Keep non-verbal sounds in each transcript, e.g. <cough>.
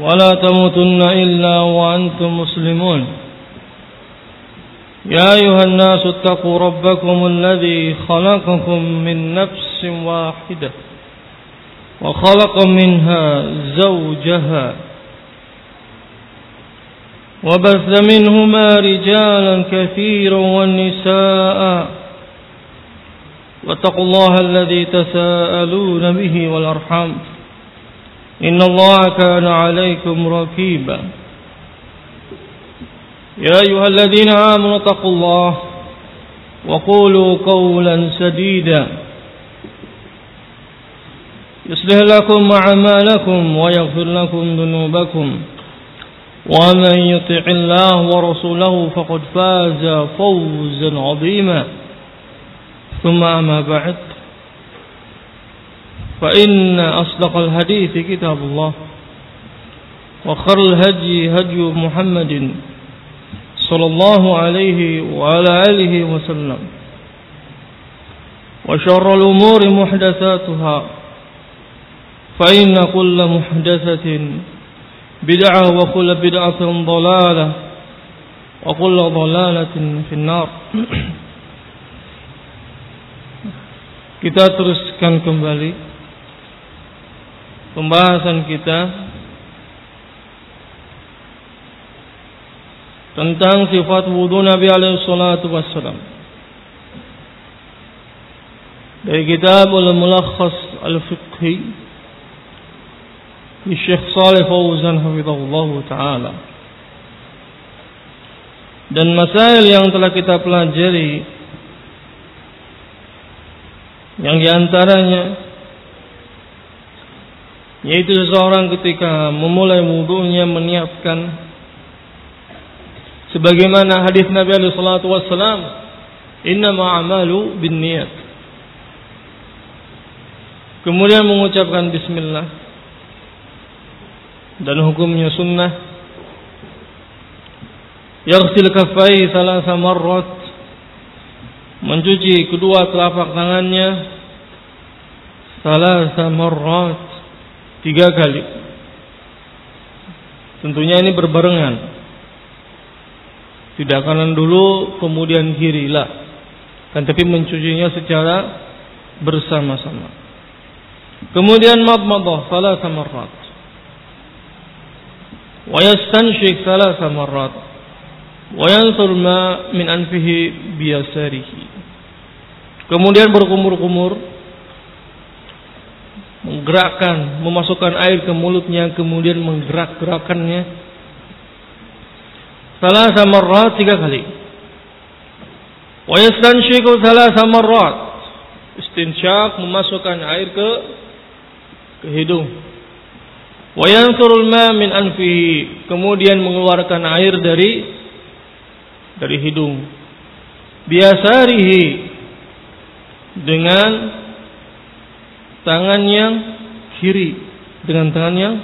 ولا تموتن إلا وأنتم مسلمون. يا أيها الناس اتقوا ربكم الذي خلقكم من نفس واحدة وخلق منها زوجها وبث منهما رجالا كثيرا والنساء واتقوا الله الذي تساءلون به والأرحام. إن الله كان عليكم ركيبا يا أيها الذين آمنوا اتقوا الله وقولوا قولا سديدا. يصلح لكم أعمالكم ويغفر لكم ذنوبكم. ومن يطع الله ورسوله فقد فاز فوزا عظيما. ثم أما بعد. فإن أصدق الحديث كتاب الله وخر الهدي هدي محمد صلى الله عليه وعلى آله وسلم وشر الأمور محدثاتها فإن كل محدثة بدعة وكل بدعة ضلالة وكل ضلالة في النار. <clears throat> Kita teruskan kembali pembahasan kita tentang sifat wudhu Nabi alaihi salatu wassalam. Dari kitab Al-Mulakhas Al-Fiqhi di Syekh Saleh Fauzan hafizahullah taala. Dan masail yang telah kita pelajari yang di antaranya yaitu seseorang ketika memulai wudhunya menyiapkan sebagaimana hadis Nabi alaihi salatu wassalam innama amalu binniyat. Kemudian mengucapkan bismillah. Dan hukumnya sunnah. Yaghsil kaffai salasa marrat. Mencuci kedua telapak tangannya salasa marrat tiga kali. Tentunya ini berbarengan. Tidak kanan dulu kemudian kiri lah. Kan tapi mencucinya secara bersama-sama. Kemudian madmadah salasa marrat. Wa yastanshik salasa marrat. Wa yansur ma min anfihi biyasarihi kemudian berkumur-kumur menggerakkan, memasukkan air ke mulutnya, kemudian menggerak-gerakannya. Salah samarrat tiga kali. Wa yastanshiku salah samarrat. Istinsyak memasukkan air ke ke hidung. Wa yansurul ma min anfihi. Kemudian mengeluarkan air dari dari hidung. Biasarihi dengan tangan yang kiri dengan tangan yang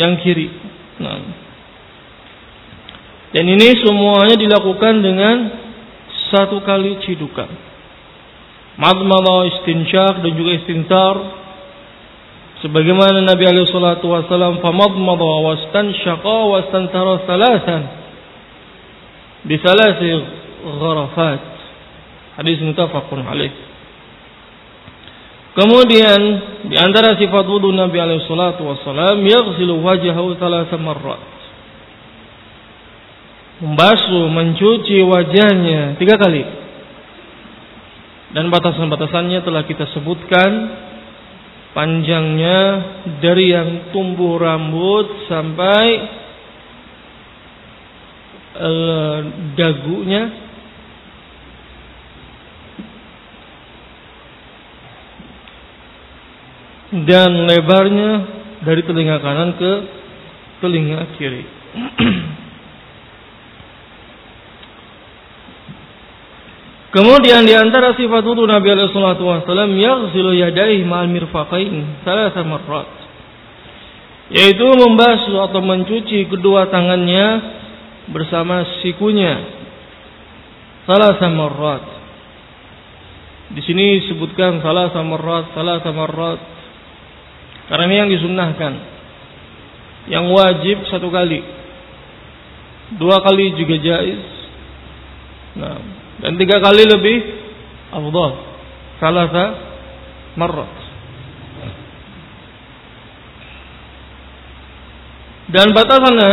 yang kiri. Nah. Dan ini semuanya dilakukan dengan satu kali cidukan. Madmadah istinsyak dan juga istintar sebagaimana Nabi alaihi salatu wasallam famadmadah wastansyaqa wastantara salasan bisalasi gharafat. Hadis muttafaqun alaih. Kemudian di antara sifat wudu Nabi alaihi salatu wasallam yaghsilu wajhahu thalatha marrat. membasuh, mencuci wajahnya tiga kali. Dan batasan-batasannya telah kita sebutkan panjangnya dari yang tumbuh rambut sampai uh, dagunya dan lebarnya dari telinga kanan ke telinga kiri. <clears throat> Kemudian di antara sifat wudu Nabi alaihi wasallam yaghsilu yadayhi ma'al mirfaqain salasa marrat. Yaitu membasuh atau mencuci kedua tangannya bersama sikunya. Salasa marrat. Di sini disebutkan salasa marrat, salasa marrat. Karena ini yang disunnahkan. Yang wajib satu kali. Dua kali juga jais. Nah, dan tiga kali lebih afdal salasa marrat dan batasannya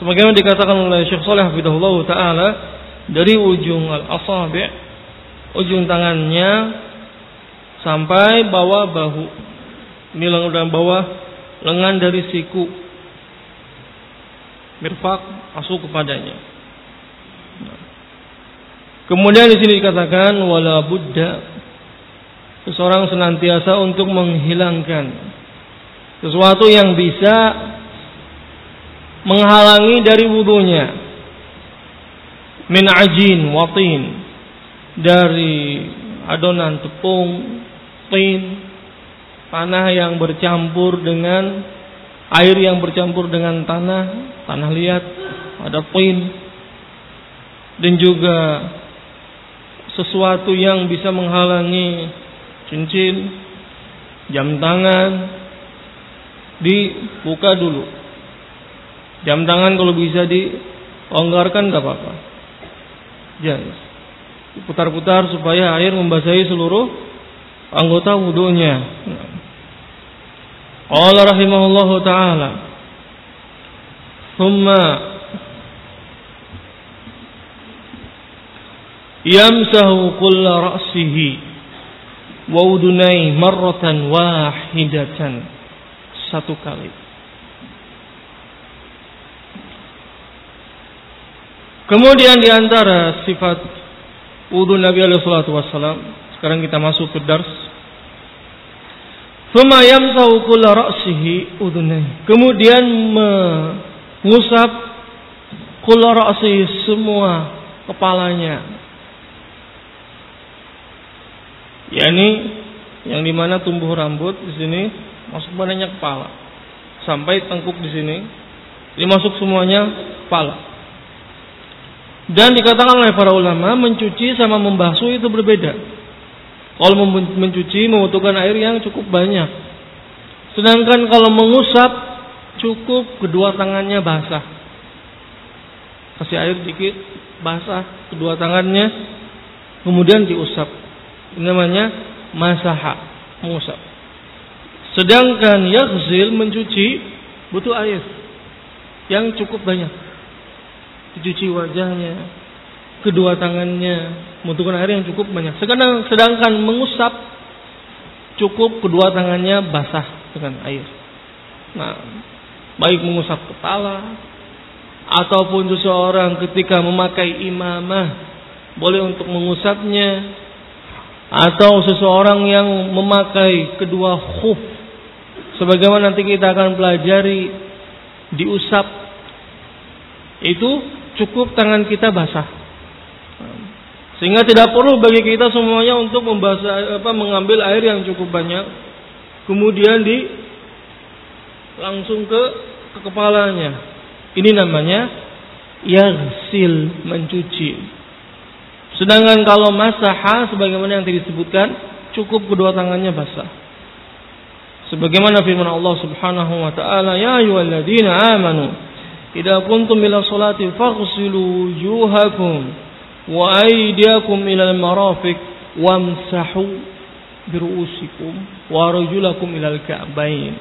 sebagaimana dikatakan oleh Syekh Saleh Hafidahullah taala dari ujung al-asabi' ujung tangannya sampai bawah bahu ini lengan bawah lengan dari siku. Mirfak masuk kepadanya. Kemudian di sini dikatakan wala buddha seseorang senantiasa untuk menghilangkan sesuatu yang bisa menghalangi dari wudhunya min ajin watin. Dari adonan tepung tin tanah yang bercampur dengan air yang bercampur dengan tanah tanah liat ada tin dan juga sesuatu yang bisa menghalangi cincin, jam tangan dibuka dulu. Jam tangan kalau bisa dilonggarkan nggak apa-apa. Jangan. Putar-putar supaya air membasahi seluruh anggota wudhunya. Allah rahimahullahu taala. Thumma yamsahu kulla ra'sihi wa udunai marratan wahidatan satu kali Kemudian di antara sifat wudu Nabi alaihi salatu wasallam, sekarang kita masuk ke dars. Thumma yamsahu kulla ra'sihi udunai. Kemudian mengusap ra'sihi semua kepalanya, yakni yang di mana tumbuh rambut di sini masuk badannya kepala. Sampai tengkuk di sini ini masuk semuanya kepala. Dan dikatakan oleh para ulama mencuci sama membasuh itu berbeda kalau mencuci membutuhkan air yang cukup banyak. Sedangkan kalau mengusap cukup kedua tangannya basah. Kasih air dikit basah kedua tangannya kemudian diusap. Namanya masaha mengusap. Sedangkan yaghzil mencuci butuh air yang cukup banyak. Dicuci wajahnya kedua tangannya membutuhkan air yang cukup banyak. Sedangkan sedangkan mengusap cukup kedua tangannya basah dengan air. Nah baik mengusap kepala ataupun seseorang ketika memakai imamah boleh untuk mengusapnya atau seseorang yang memakai kedua khuf. Sebagaimana nanti kita akan pelajari diusap itu cukup tangan kita basah sehingga tidak perlu bagi kita semuanya untuk membasah apa mengambil air yang cukup banyak kemudian di langsung ke ke kepalanya. Ini namanya yaghsil mencuci. Sedangkan kalau masaha sebagaimana yang tadi disebutkan cukup kedua tangannya basah. Sebagaimana firman Allah Subhanahu wa taala, "Ya ayyuhalladzina amanu, idza kuntum ila salati faghsilu wujuhakum wa aydiyakum ila al-marafiq wamsahu biru'usikum wa rajulakum ila al-ka'bayn."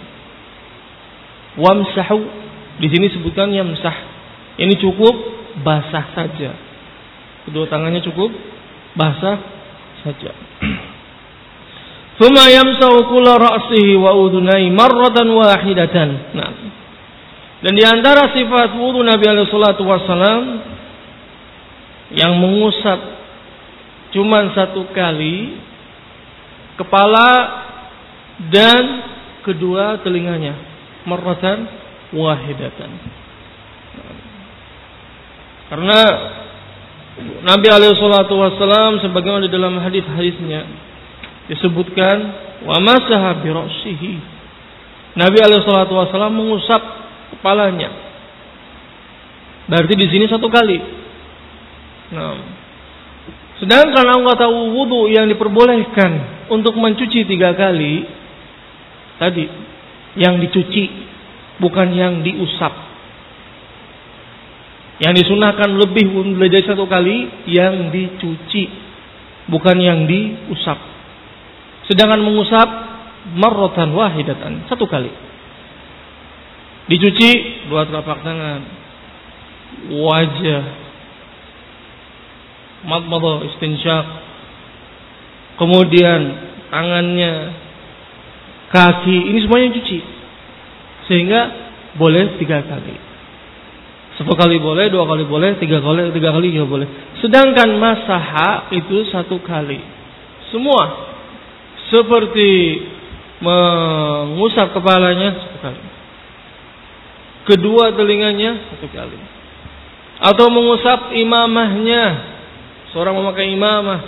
Wamsahu di sini sebutkan yamsah. Ini cukup basah saja. Kedua tangannya cukup basah saja. <clears throat> Thumma yamsahu kulla ra'sihi wa udunai marratan wahidatan. Nah. Dan di antara sifat wudu Nabi alaihi salatu wasallam yang mengusap cuma satu kali kepala dan kedua telinganya marratan wahidatan. Karena Nabi alaihi wasallam sebagaimana di dalam hadis-hadisnya disebutkan wa masaha bi. Nabi alaihi wasallam mengusap kepalanya. Berarti di sini satu kali. Nah, sedangkan anggota wudhu yang diperbolehkan untuk mencuci tiga kali tadi yang dicuci bukan yang diusap. Yang disunahkan lebih dari satu kali yang dicuci bukan yang diusap. Sedangkan mengusap marrotan wahidatan. Satu kali. Dicuci dua telapak tangan. Wajah. Madmadah istinsyak. Kemudian tangannya. Kaki. Ini semuanya cuci. Sehingga boleh tiga kali. Satu kali boleh, dua kali boleh, tiga kali, tiga kali juga boleh. Sedangkan masaha itu satu kali. Semua seperti mengusap kepalanya satu kali. Kedua telinganya satu kali. Atau mengusap imamahnya. Seorang memakai imamah.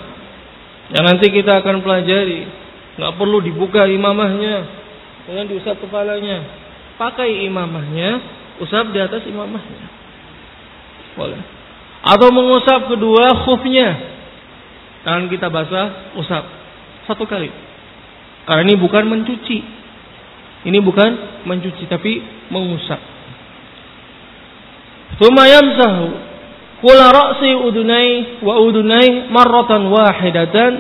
Yang nanti kita akan pelajari. Nggak perlu dibuka imamahnya. Kemudian diusap kepalanya. Pakai imamahnya. Usap di atas imamahnya. Boleh. Atau mengusap kedua khufnya. Tangan kita basah, usap. Satu kali. Karena ini bukan mencuci. Ini bukan mencuci tapi mengusap. Thumma yamsahu kula ra'si udunai wa udunai marratan wahidatan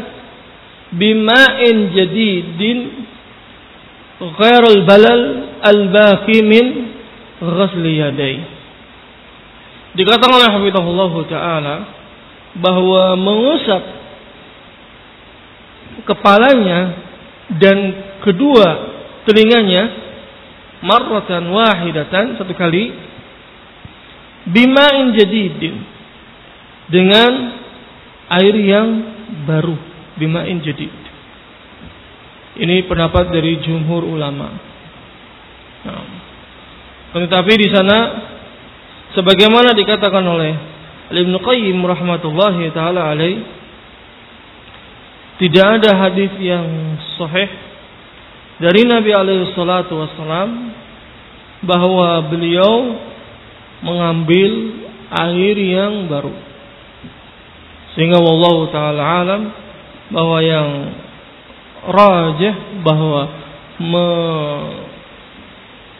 bima'in jadidin ghairul balal al-baqi min ghasli. Dikatakan oleh Habibullah Ta'ala bahwa mengusap kepalanya dan kedua telinganya marratan wahidatan satu kali bima'in jadidin dengan air yang baru bima'in jadid ini pendapat dari jumhur ulama. Nah, tetapi di sana sebagaimana dikatakan oleh Ibnu Qayyim rahmatullahi taala alaih tidak ada hadis yang sahih dari Nabi alaihi salatu wasallam bahwa beliau mengambil air yang baru. Sehingga wallahu taala alam bahwa yang rajih bahwa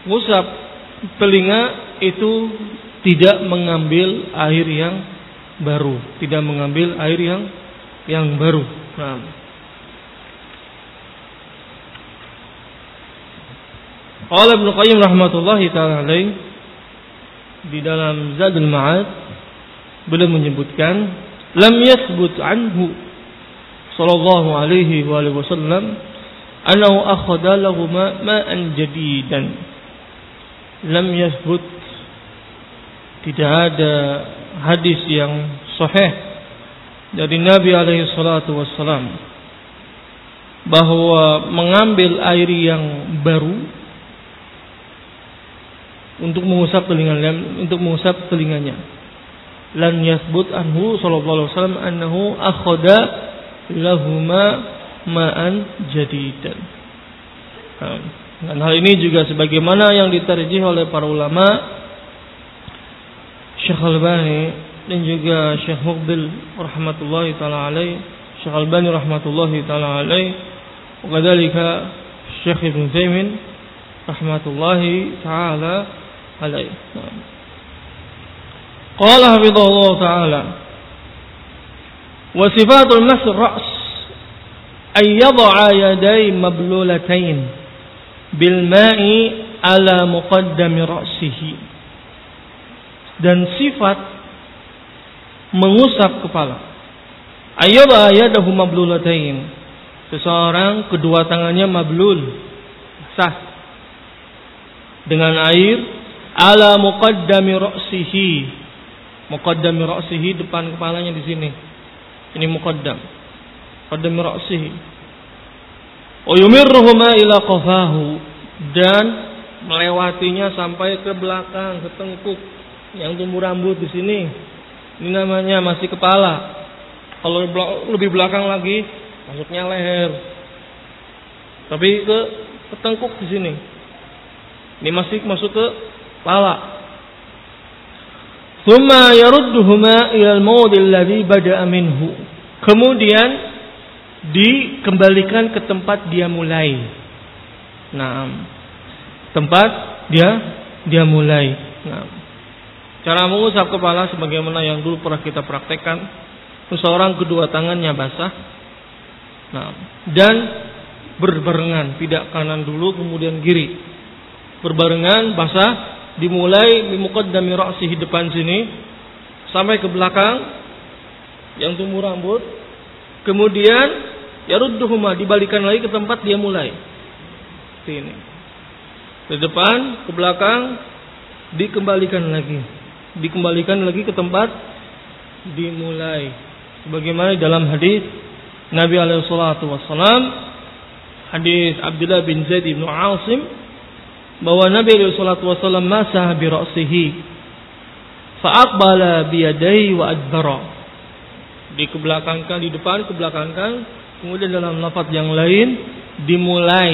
mengusap telinga itu tidak mengambil air yang baru, tidak mengambil air yang yang baru. Nah. Qala Ibnu Qayyim rahmatullahi taala alaih di dalam Zadul Ma'ad beliau menyebutkan lam yathbut anhu sallallahu alaihi wa alihi wasallam annahu akhadha lahu ma'an jadidan. Lam yathbut tidak ada hadis yang sahih dari Nabi alaihi salatu wassalam bahwa mengambil air yang baru untuk mengusap telinga untuk mengusap telinganya lam yasbut anhu sallallahu alaihi wasallam annahu akhada lahuma ma'an jadidan. Dan hal ini juga sebagaimana yang diterjih oleh para ulama Syekh Al-Bani dan juga Syekh Muqbil rahmatullahi taala alaih, Syekh Al-Bani rahmatullahi taala alaih, wakadzalika Syekh Ibnu Zaimin rahmatullahi taala alaih. Qala hafidhullah ta'ala Wa sifatul nasr ra's ay yad'a yaday mablulatain bil ma'i ala muqaddami ra'sihi. Dan sifat mengusap kepala. Ayyadha yadahu mablulatain seseorang kedua tangannya mablul sah dengan air ala muqaddami ra'sihi. Muqaddami ra'sihi depan kepalanya di sini. Ini muqaddam. Muqaddami ra'sihi. Wa yumirruhuma ila qafahu dan melewatinya sampai ke belakang, ke tengkuk yang tumbuh rambut di sini. Ini namanya masih kepala. Kalau lebih belakang lagi, masuknya leher. Tapi ke, ke tengkuk di sini. Ini masih masuk ke kepala. Thumma yarudduhuma ila al-mawdi alladhi bada'a minhu. Kemudian dikembalikan ke tempat dia mulai. Nah, tempat dia dia mulai. Nah, cara mengusap kepala sebagaimana yang dulu pernah kita praktekkan. Seseorang kedua tangannya basah. Nah, dan berbarengan, tidak kanan dulu kemudian kiri. Berbarengan basah dimulai mimuqaddami ra'sihi depan sini sampai ke belakang yang tumbuh rambut. Kemudian yarudduhuma dibalikan lagi ke tempat dia mulai. Seperti ini. Ke depan, ke belakang, dikembalikan lagi. Dikembalikan lagi ke tempat dimulai. Sebagaimana dalam hadis Nabi alaihi salatu hadis Abdullah bin Zaid bin Asim bahwa Nabi alaihi salatu wassalam masah bi ra'sihi. Fa aqbala bi yadayhi wa adbara. Dikebelakangkan di depan, kebelakangkan, kemudian dalam lafaz yang lain dimulai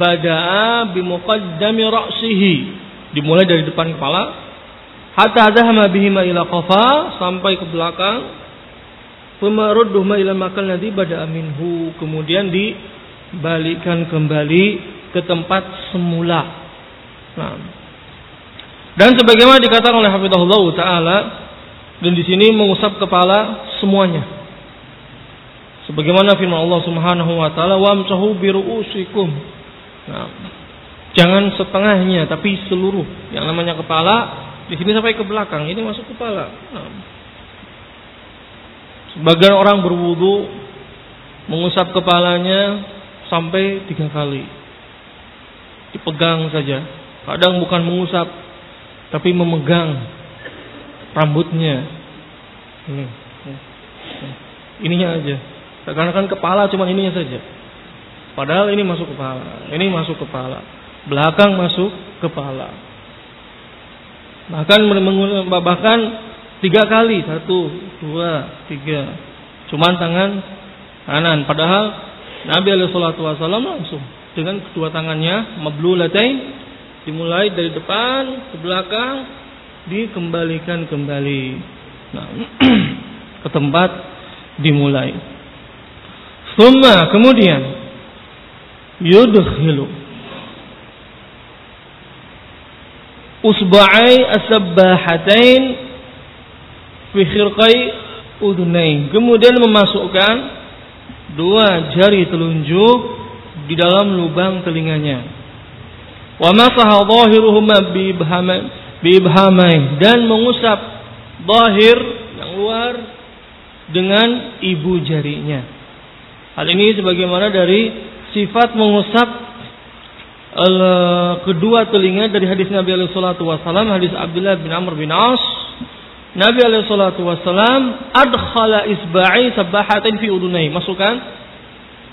bada'a bi muqaddami ra'sihi. Dimulai dari depan kepala hatta dhahama bihima ila qafa sampai ke belakang. Pemarudduhma ila makal nanti bada'a minhu. Kemudian dibalikkan kembali ke tempat semula. Nah. Dan sebagaimana dikatakan oleh Hafizahullah taala dan di sini mengusap kepala semuanya. Sebagaimana firman Allah Subhanahu wa taala, "Wamsahu biruusikum." Nah, jangan setengahnya tapi seluruh. Yang namanya kepala di sini sampai ke belakang, ini masuk kepala. Nah. Sebagian orang berwudu mengusap kepalanya sampai tiga kali. Dipegang saja. Kadang bukan mengusap, tapi memegang rambutnya. Ini, ininya aja. Karena kan kepala cuma ininya saja. Padahal ini masuk kepala, ini masuk kepala, belakang masuk kepala. Bahkan bahkan tiga kali, satu, dua, tiga. Cuman tangan kanan. Padahal Nabi Alaihi Wasallam langsung dengan kedua tangannya mablulatain dimulai dari depan ke belakang dikembalikan kembali nah, <clears throat> ke tempat dimulai. Summa kemudian yudhilu usba'ai as-sabbahatain fi khirqai udunain. Kemudian memasukkan dua jari telunjuk di dalam lubang telinganya. Wa masaha dhahiruhuma bi ibhamain dan mengusap zahir yang luar dengan ibu jarinya. Hal ini sebagaimana dari sifat mengusap kedua telinga dari hadis Nabi alaihi wasallam hadis Abdullah bin Amr bin As Nabi alaihi salatu wasallam adkhala isba'i sabahatin fi udunai masukkan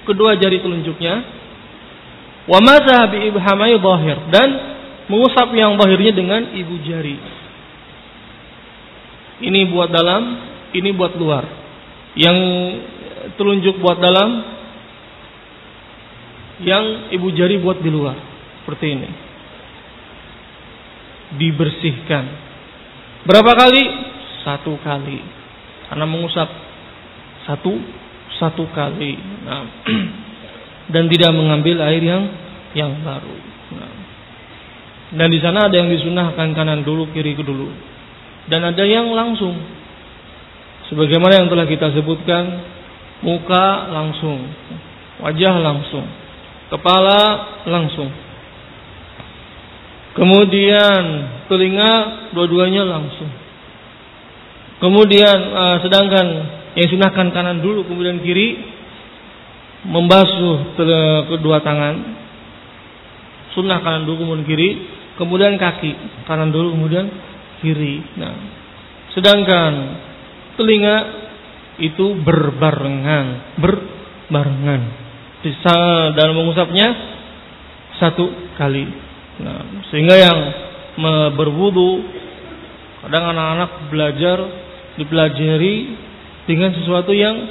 kedua jari telunjuknya wa masaha bi ibhamai zahir dan mengusap yang zahirnya dengan ibu jari ini buat dalam ini buat luar yang telunjuk buat dalam, yang ibu jari buat di luar. Seperti ini. Dibersihkan. Berapa kali? Satu kali. Karena mengusap satu satu kali. Nah, dan tidak mengambil air yang yang baru. Nah. Dan di sana ada yang disunahkan kanan dulu, kiri dulu. Dan ada yang langsung. Sebagaimana yang telah kita sebutkan muka langsung, wajah langsung, kepala langsung. Kemudian telinga dua-duanya langsung. Kemudian uh, sedangkan yang sunahkan kanan dulu kemudian kiri membasuh kedua tangan. Sunnah kanan dulu kemudian kiri, kemudian kaki kanan dulu kemudian kiri. Nah, sedangkan telinga itu berbarengan, berbarengan. Bisa dalam mengusapnya satu kali. Nah, sehingga yang berwudu kadang anak-anak belajar dipelajari dengan sesuatu yang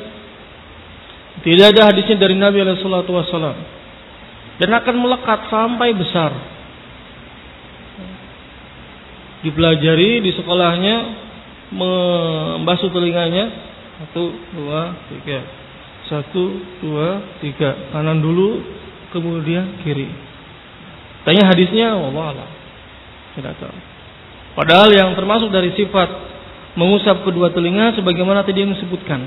tidak ada hadisnya dari Nabi Wasallam dan akan melekat sampai besar. Dipelajari di sekolahnya membasuh telinganya satu dua tiga satu dua tiga kanan dulu kemudian kiri. Tanya hadisnya, Allah tidak tahu. Padahal yang termasuk dari sifat mengusap kedua telinga sebagaimana tadi yang disebutkan.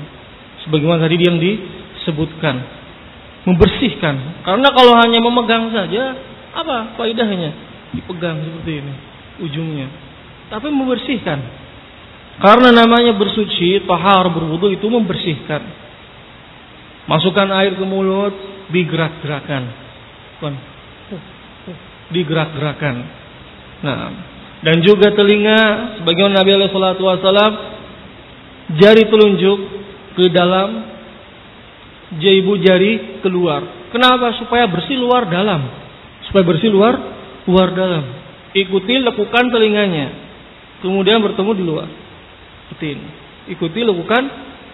Sebagaimana tadi yang disebutkan. Membersihkan. Karena kalau hanya memegang saja, apa faedahnya? Dipegang seperti ini ujungnya. Tapi membersihkan. Karena namanya bersuci, tahar berwudu itu membersihkan. Masukkan air ke mulut, digerak-gerakan. Digerak-gerakan. Nah, dan juga telinga sebagaimana Nabi alaihi wasallam jari telunjuk ke dalam jaibu jari keluar. Kenapa? Supaya bersih luar dalam. Supaya bersih luar luar dalam. Ikuti lekukan telinganya. Kemudian bertemu di luar. Ikuti. Ikuti lekukan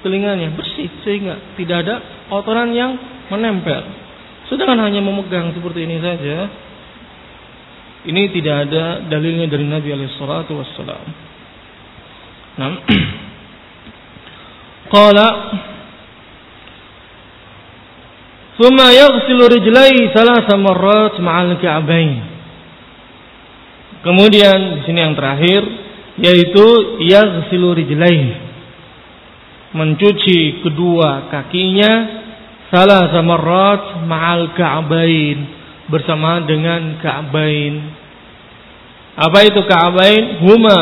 telinganya bersih sehingga tidak ada kotoran yang menempel. Sedangkan hanya memegang seperti ini saja ini tidak ada dalilnya dari Nabi alaihi salatu wassalam. Nah. <clears throat> Qala Thumma yaghsilu rijlai salasa marrat ma'al ka'bain. Kemudian di sini yang terakhir yaitu yaghsilu rijlai mencuci kedua kakinya salasa marrat ma'al ka'bain bersama dengan Ka'bain. Apa itu Ka'bain? Huma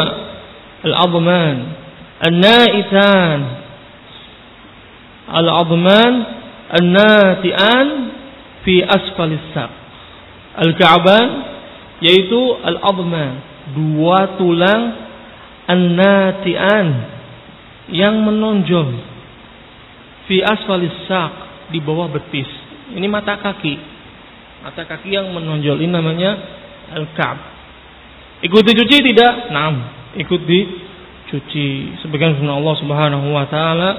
al-adman, an-na'itan. Al-adman, an-nati'an fi asfalis saq. Al-Ka'ban yaitu al-adman, dua tulang an-nati'an yang menonjol fi asfalis saq di bawah betis. Ini mata kaki mata kaki yang menonjol ini namanya al-ka'b. Ikut dicuci tidak? Naam, ikut dicuci. Sebagian firman Allah Subhanahu wa taala,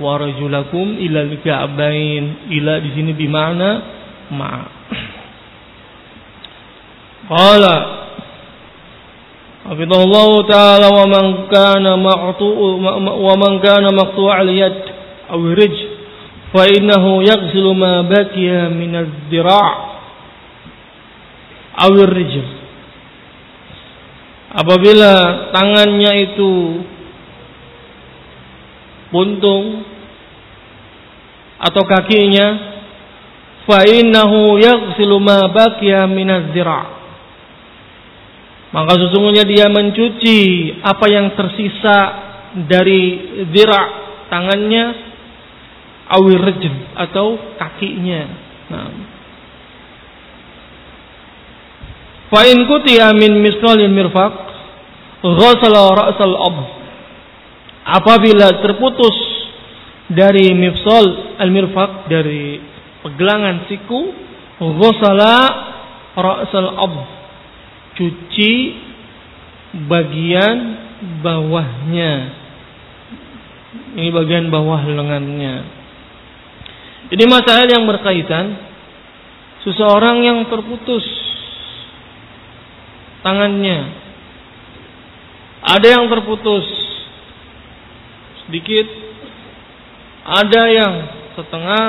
"Wa rajulakum ilal ka'bain." Ila di sini di mana? Ma. Qala Allah taala wa man kana maqtu wa man kana maqtu' al-yad aw fa innahu yaghsilu ma baqiya min ad-dira' awir rijl. Apabila tangannya itu buntung atau kakinya fa innahu yaghsilu ma baqiya min zira' maka sesungguhnya dia mencuci apa yang tersisa dari zira' tangannya awir atau kakinya. Nah Fa in kutiya min misqalil mirfaq ghasala ra'sal ab. Apabila terputus dari mifsal al-mirfaq dari pegelangan siku ghasala ra'sal ab. Cuci bagian bawahnya. Ini bagian bawah lengannya. Jadi masalah yang berkaitan seseorang yang terputus tangannya. Ada yang terputus sedikit, ada yang setengah,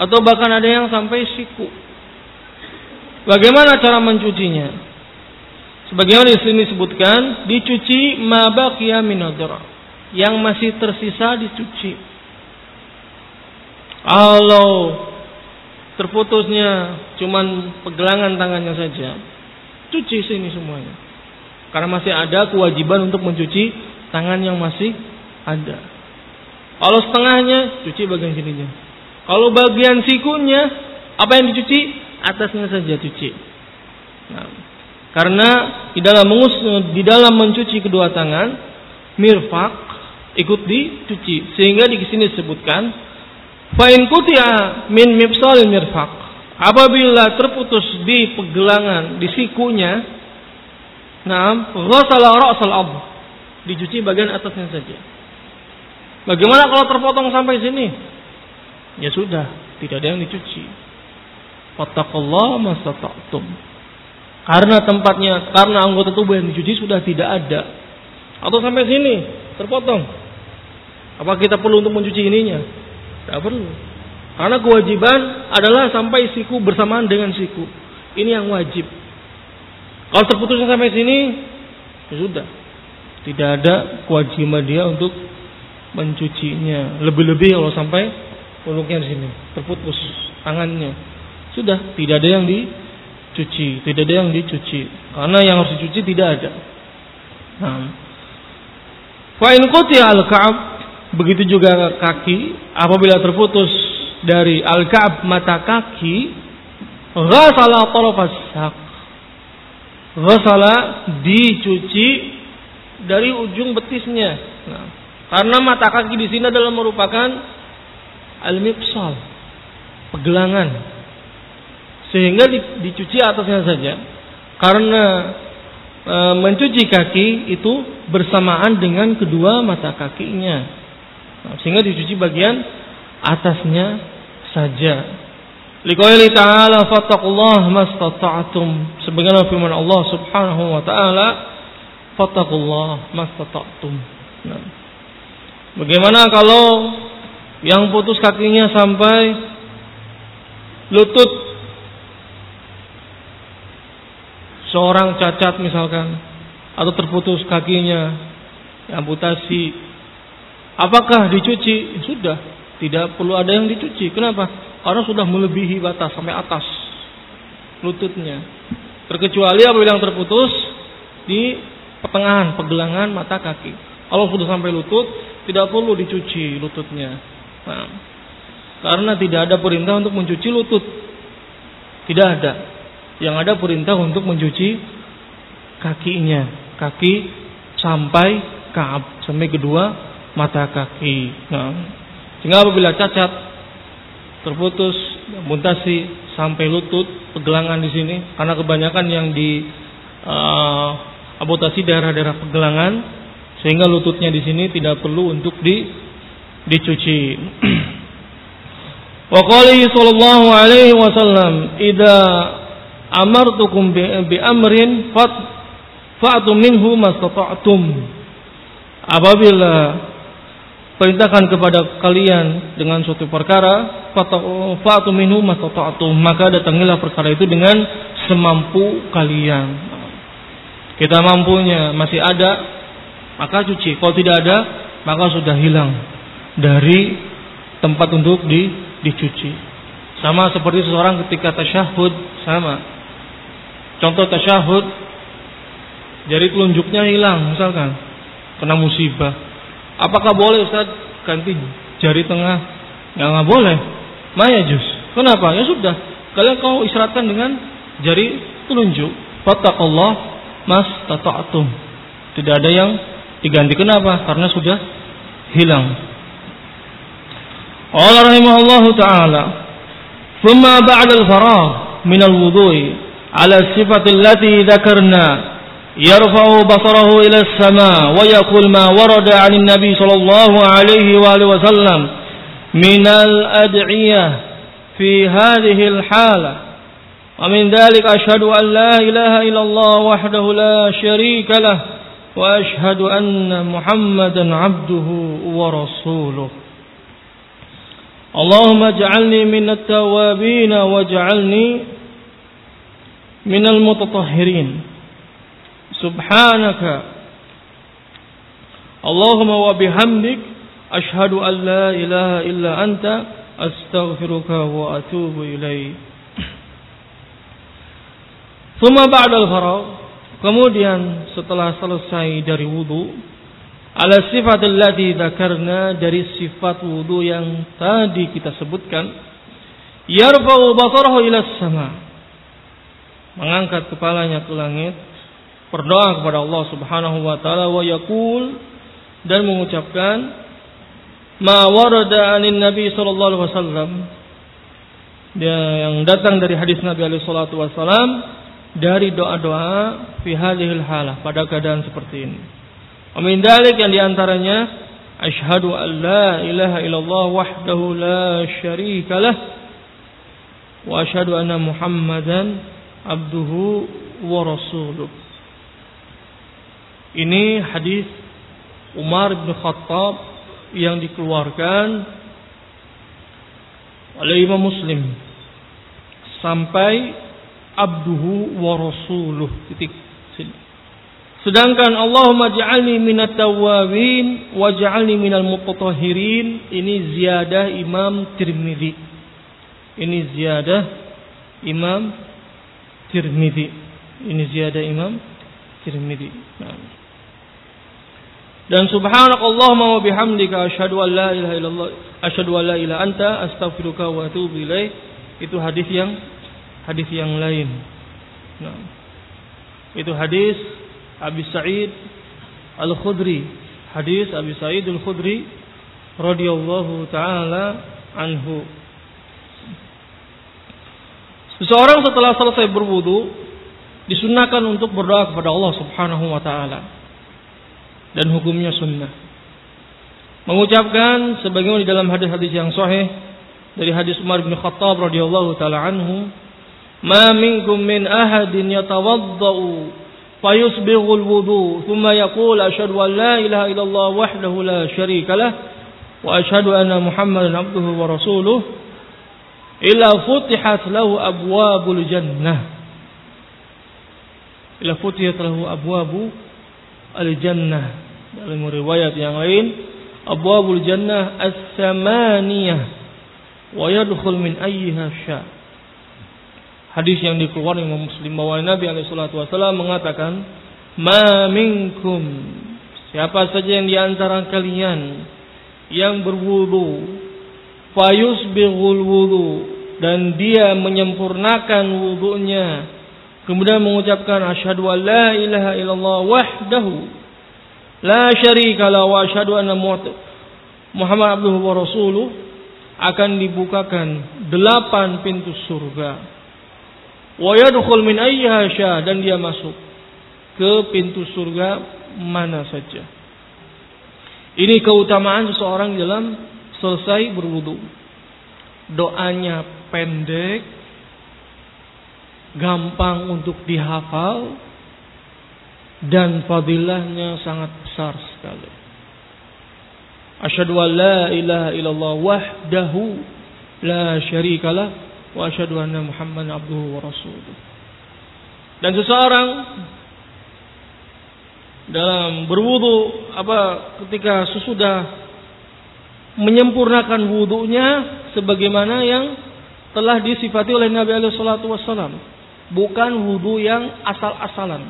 atau bahkan ada yang sampai siku. Bagaimana cara mencucinya? Sebagaimana di sini disebutkan, dicuci mabaqiya minadra. Yang masih tersisa dicuci. Kalau terputusnya cuman pegelangan tangannya saja, Cuci sini semuanya. Karena masih ada kewajiban untuk mencuci tangan yang masih Ada. Kalau setengahnya, cuci bagian sininya. Kalau bagian sikunya, apa yang dicuci? Atasnya saja cuci. Nah, karena di dalam mengus, di dalam mencuci kedua tangan, mirfak ikut dicuci. Sehingga di sini disebutkan, fa'in kutia min mifsal mirfak. Apabila terputus di pegelangan, di sikunya, nah, ghasala ra'sal ab. Dicuci bagian atasnya saja. Bagaimana kalau terpotong sampai sini? Ya sudah, tidak ada yang dicuci. Fattakullah mastata'tum. Karena tempatnya, karena anggota tubuh yang dicuci sudah tidak ada. Atau sampai sini, terpotong. Apa kita perlu untuk mencuci ininya? Tidak perlu. Karena kewajiban adalah sampai siku bersamaan dengan siku. Ini yang wajib. Kalau terputusnya sampai sini, ya sudah. Tidak ada kewajiban dia untuk mencucinya. Lebih-lebih kalau sampai peluknya di sini terputus tangannya. Sudah, tidak ada yang dicuci, tidak ada yang dicuci. Karena yang harus dicuci tidak ada. Nah. Fa'in al-ka'ab begitu juga kaki apabila terputus dari al-ka'b mata kaki ghasala tarafas sak ghasala dicuci dari ujung betisnya. Nah, karena mata kaki di sini adalah merupakan al-mifsal pegelangan. Sehingga dicuci atasnya saja. Karena e, mencuci kaki itu bersamaan dengan kedua mata kakinya. Nah, sehingga dicuci bagian atasnya saja. Liqauli ta'ala fattaqullah mastata'tum. Sebagaimana firman Allah Subhanahu wa taala, fattaqullah mastata'tum. Nah. Bagaimana kalau yang putus kakinya sampai lutut seorang cacat misalkan atau terputus kakinya amputasi apakah dicuci sudah tidak perlu ada yang dicuci. Kenapa? Karena sudah melebihi batas sampai atas lututnya. Terkecuali apabila yang terputus di pertengahan pegelangan mata kaki. Kalau sudah sampai lutut, tidak perlu dicuci lututnya. Nah, karena tidak ada perintah untuk mencuci lutut. Tidak ada. Yang ada perintah untuk mencuci kakinya, kaki sampai kaab, sampai kedua mata kaki. Nah, sehingga apabila cacat terputus, mutasi sampai lutut, pegelangan di sini, karena kebanyakan yang di uh, amputasi daerah-daerah pegelangan, sehingga lututnya di sini tidak perlu untuk di dicuci. <clears throat> Wa qalihi sallallahu alaihi wasallam, "Idza amartukum bi, amrin fat fa'tu minhu mastata'tum." Apabila perintahkan kepada kalian dengan suatu perkara fa'tu minhu mastata'tum maka datangilah perkara itu dengan semampu kalian. Kita mampunya masih ada maka cuci. Kalau tidak ada maka sudah hilang dari tempat untuk di, dicuci. Sama seperti seseorang ketika tasyahud sama. Contoh tasyahud jari telunjuknya hilang misalkan. Kena musibah Apakah boleh Ustaz ganti jari tengah? Ya nggak boleh. Maya jus. Kenapa? Ya sudah. Kalian kau isyaratkan dengan jari telunjuk. Fattaqullah mas tata'tum. Tidak ada yang diganti. Kenapa? Karena sudah hilang. Allah rahimahullah taala. Thumma ba'da al-faragh min al-wudu'i ala sifati allati dzakarna يرفع بصره إلى السماء ويقول ما ورد عن النبي صلى الله عليه وآله وسلم من الأدعية في هذه الحالة. ومن ذلك أشهد أن لا إله إلا الله وحده لا شريك له وأشهد أن محمدا عبده ورسوله. اللهم اجعلني من التوابين واجعلني من المتطهرين. subhanaka. Allahumma wa bihamdik أن لا إله ilaha illa anta astaghfiruka wa atubu بعد الفراغ kemudian setelah selesai dari wudu ala sifat allati dzakarna dari sifat wudu yang tadi kita sebutkan yarfa'u basarahu ila sama. Mengangkat kepalanya ke langit berdoa kepada Allah Subhanahu wa taala wa yaqul dan mengucapkan ma warada anin nabi sallallahu alaihi wasallam yang datang dari hadis Nabi alaihi salatu wasallam dari doa-doa fi hadhil halah pada keadaan seperti ini. Amin dalik yang di antaranya asyhadu an la ilaha illallah wahdahu la syarika lah wa asyhadu anna muhammadan abduhu wa rasuluh. Ini hadis Umar bin Khattab yang dikeluarkan oleh Imam Muslim. Sampai abduhu wa rasuluh. Titik. Sedangkan Allahumma ja'alni minat tawabin wa ja'alni minal mutatahhirin. Ini ziyadah Imam Tirmidzi ini ziyadah Imam Tirmidzi ini ziyadah Imam Tirmidzi nah. Dan subhanakallahumma wa bihamdika asyhadu an la ilaha illallah asyhadu an la ilaha anta astaghfiruka wa atubu ilaik. Itu hadis yang hadis yang lain. Nah. Itu hadis Abi Sa'id Al-Khudri. Hadis Abi Sa'id Al-Khudri radhiyallahu taala anhu. Seseorang setelah selesai berwudu disunahkan untuk berdoa kepada Allah Subhanahu wa taala dan hukumnya sunnah. Mengucapkan sebagaimana di dalam hadis-hadis yang sahih dari hadis Umar bin Khattab radhiyallahu taala anhu, "Ma minkum min ahadin yatawaddau fayusbighu al-wudu, thumma yaqul asyhadu an la ilaha illallah wahdahu la syarika lah wa asyhadu anna Muhammadan abduhu wa rasuluh." illa futihat lahu abwabul jannah illa futihat lahu abwabu al-jannah. Dalam riwayat yang lain abwabul jannah as-samaniyah. Wa yadkhul min ayyiha sya. Hadis yang dikeluarkan Imam Muslim bahwa Nabi alaihi wasallam mengatakan ma minkum. Siapa saja yang di antara kalian yang berwudu fayusbighul wudu dan dia menyempurnakan wudunya kemudian mengucapkan asyhadu an la ilaha illallah wahdahu la syarika la wa asyhadu anna Muhammad abduhu wa rasuluh akan dibukakan delapan pintu surga. Wa yadkhul min ayyiha dan dia masuk ke pintu surga mana saja. Ini keutamaan seseorang dalam selesai berwudu. Doanya pendek gampang untuk dihafal dan fadilahnya sangat besar sekali. Asyhadu an la ilaha illallah wahdahu la syarikalah wa asyhadu anna Muhammadan abduhu wa rasuluh. Dan seseorang dalam berwudu apa ketika sesudah menyempurnakan wudunya sebagaimana yang telah disifati oleh Nabi alaihi salatu wasallam bukan wudhu yang asal-asalan.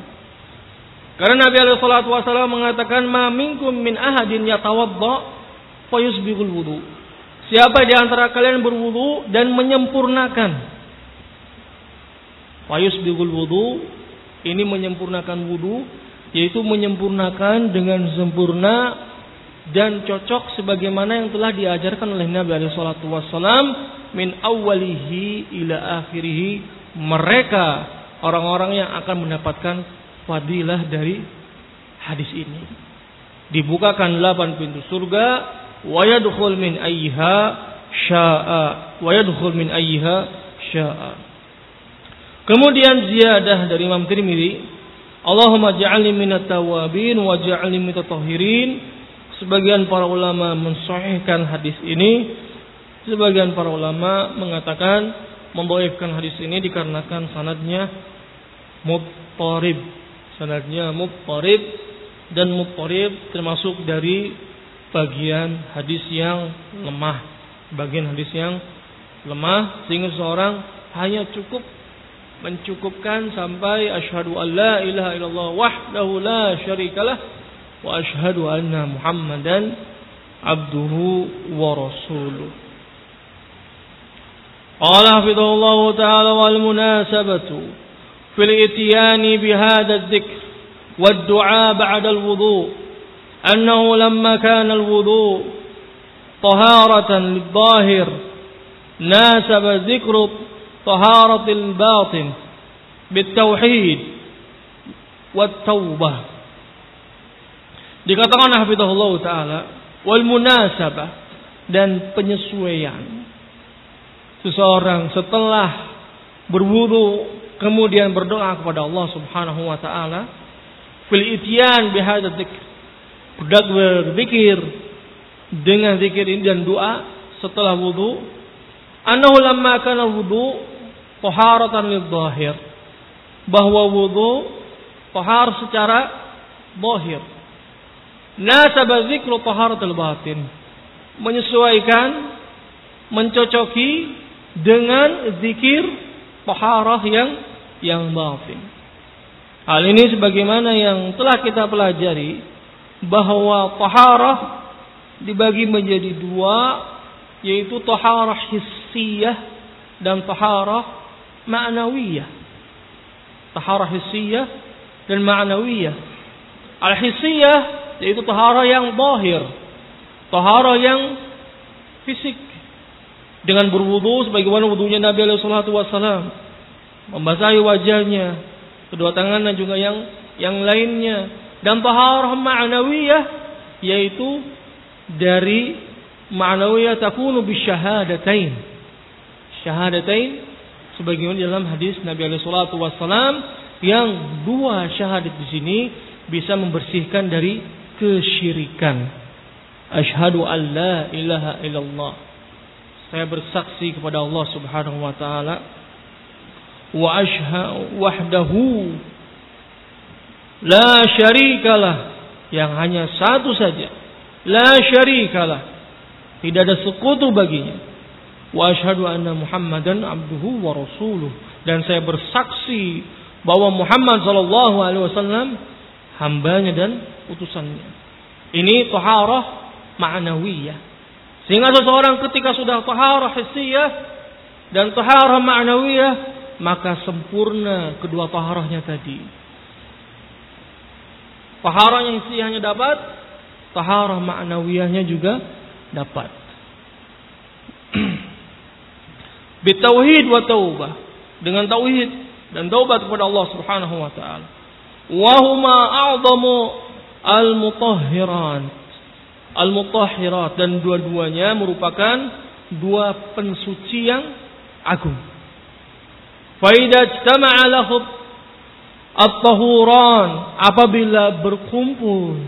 Karena Nabi alaihi salatu wasallam mengatakan ma minkum min ahadin yatawadda fayusbihul wudu. Siapa di antara kalian berwudu dan menyempurnakan fayusbihul wudu ini menyempurnakan wudu yaitu menyempurnakan dengan sempurna dan cocok sebagaimana yang telah diajarkan oleh Nabi alaihi salatu wasallam min awwalihi ila akhirih mereka orang-orang yang akan mendapatkan fadilah dari hadis ini. Dibukakan delapan pintu surga, wa yadkhul min ayyiha syaa, wa min ayyiha syaa. Kemudian ziyadah dari Imam Tirmidzi, Allahumma ja'alni minat tawabin wa ja'alni minat. Sebagian para ulama mensahihkan hadis ini, sebagian para ulama mengatakan membolehkan hadis ini dikarenakan sanadnya muttarib. Sanadnya muttarib dan muttarib termasuk dari bagian hadis yang lemah. Bagian hadis yang lemah sehingga seorang hanya cukup mencukupkan sampai asyhadu alla ilaha illallah wahdahu la syarikalah wa asyhadu anna muhammadan abduhu wa rasuluh. قال حفظه الله تعالى والمناسبة في الاتيان بهذا الذكر والدعاء بعد الوضوء أنه لما كان الوضوء طهارة للظاهر ناسب ذكر طهارة الباطن بالتوحيد والتوبة. Dikatakan hafizahullah taala wal munasabah dan penyesuaian. Seseorang setelah berwudu kemudian berdoa kepada Allah Subhanahu wa taala fil ityan berzikir dengan zikir ini dan doa setelah wudu. Annahu lamma kana wudu taharatan lidh-dhahir bahwa wudu tahar secara zahir nasaba dzikru taharatul batin. Menyesuaikan mencocoki dengan zikir taharah yang yang batin. Hal ini sebagaimana yang telah kita pelajari bahwa taharah dibagi menjadi dua yaitu taharah hissiyah dan taharah ma'nawiyah. Taharah hissiyah dan ma'nawiyah. Al-hissiyah yaitu tahara yang bahir, tahara yang fisik dengan berwudu sebagaimana wudunya Nabi alaihi salatu wasallam membasahi wajahnya kedua tangannya juga yang yang lainnya dan taharah ma'nawiyah yaitu dari ma'nawiyah takunu bisyahadatain syahadatain sebagaimana dalam hadis Nabi alaihi salatu wasallam yang dua syahadat di sini bisa membersihkan dari kesyirikan. Ashhadu an la ilaha illallah. Saya bersaksi kepada Allah Subhanahu wa taala wa ashhadu wahdahu la syarikalah yang hanya satu saja. La syarikalah. Tidak ada sekutu baginya. Wa ashhadu anna Muhammadan abduhu wa rasuluh dan saya bersaksi bahwa Muhammad sallallahu alaihi wasallam hambanya dan utusannya. Ini taharah ma'nawiyah. Sehingga seseorang ketika sudah taharah hissiyah dan taharah ma'nawiyah, maka sempurna kedua taharahnya tadi. Taharah yang hissiyahnya dapat, taharah ma'nawiyahnya juga dapat. <clears throat> Bitauhid wa taubah. Dengan tauhid dan taubat kepada Allah Subhanahu wa taala. Wa a'zamu al-mutahhiran. Al-mutahhirat dan dua-duanya merupakan dua pensuci yang agung. Faidah ijtama'a lahu at-tahuran apabila berkumpul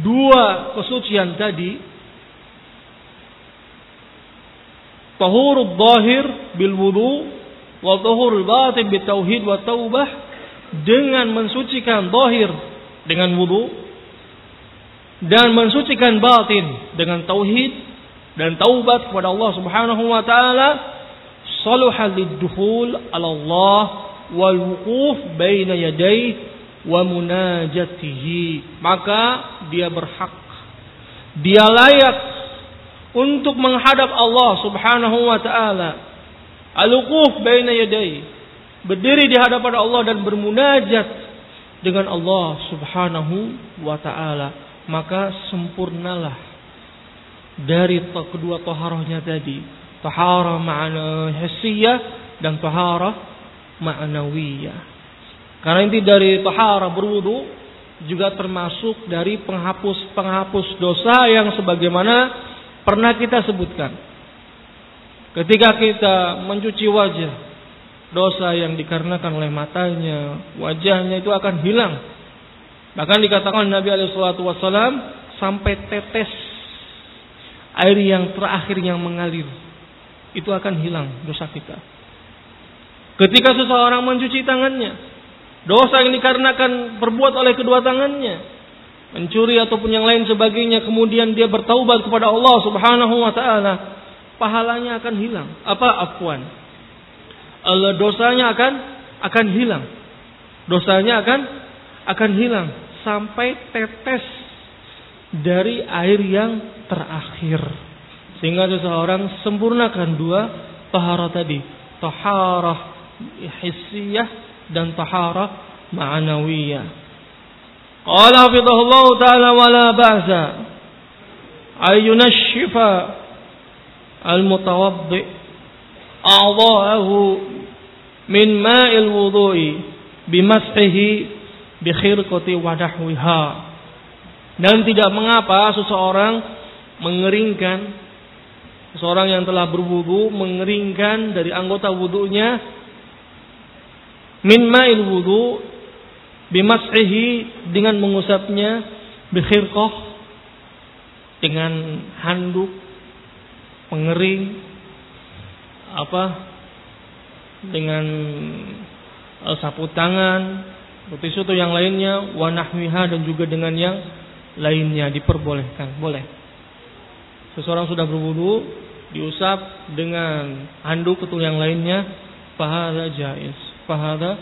dua kesucian tadi tahurul zahir bil wudu wa tahurul batin bit tauhid wa taubah dengan mensucikan zahir dengan wudu dan mensucikan batin dengan tauhid dan taubat kepada Allah Subhanahu wa taala saluha ala Allah wal wuquf baina yadayhi wa munajatihi. Maka dia berhak dia layak untuk menghadap Allah Subhanahu wa taala. Al-wuquf baina yadayhi berdiri di hadapan Allah dan bermunajat dengan Allah Subhanahu wa taala maka sempurnalah dari kedua taharahnya tadi. Taharah ma'na hissiyah dan taharah ma'nawiyah. Karena ini dari taharah berwudu juga termasuk dari penghapus-penghapus dosa yang sebagaimana pernah kita sebutkan. Ketika kita mencuci wajah dosa yang dikarenakan oleh matanya wajahnya itu akan hilang Bahkan dikatakan Nabi Wasallam sampai tetes air yang terakhir yang mengalir itu akan hilang dosa kita. Ketika seseorang mencuci tangannya, dosa yang dikarenakan berbuat oleh kedua tangannya, mencuri ataupun yang lain sebagainya, kemudian dia bertaubat kepada Allah Subhanahu wa taala, pahalanya akan hilang. Apa afwan? Allah dosanya akan akan hilang. Dosanya akan akan hilang sampai tetes dari air yang terakhir. Sehingga seseorang sempurnakan dua taharah tadi. Taharah hissiyah dan taharah ma'anawiyah. Qala hafidhahullah ta'ala wala ba'sa ayunashifa al-mutawaddi a'dha'ahu min ma'il wudu'i bimas'ihi bi khirqati wadahwiha dan tidak mengapa seseorang mengeringkan seseorang yang telah berwudu mengeringkan dari anggota wudunya min ma'il wudu bimas'ihi dengan mengusapnya bi khirqah dengan handuk pengering apa dengan uh, sapu tangan, tisu atau yang lainnya, wanahwiha dan juga dengan yang lainnya diperbolehkan, boleh. Seseorang sudah berwudu, diusap dengan handuk atau yang lainnya, fahada jais, fahada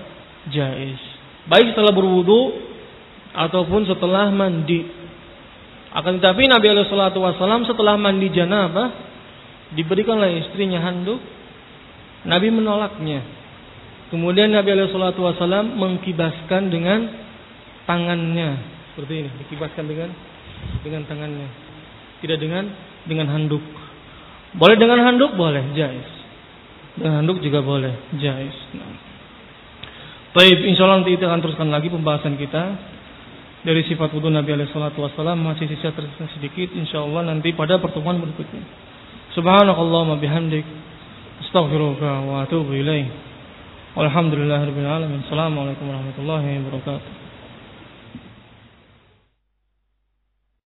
jais. Baik setelah berwudu ataupun setelah mandi. Akan tetapi Nabi Alaihi Wasallam setelah mandi janabah diberikanlah istrinya handuk Nabi menolaknya. Kemudian Nabi alaihi wasallam mengkibaskan dengan tangannya seperti ini, dikibaskan dengan dengan tangannya. Tidak dengan dengan handuk. Boleh dengan handuk boleh, jais. Dengan handuk juga boleh, jais. Nah. Baik, insya Allah nanti kita akan teruskan lagi pembahasan kita dari sifat wudhu Nabi alaihi wasallam masih sisa tersisa sedikit insya Allah nanti pada pertemuan berikutnya. Subhanakallahumma bihamdik astaghfiruka wa atubu ilaih. Walhamdulillahirabbil alamin. Assalamualaikum warahmatullahi wabarakatuh.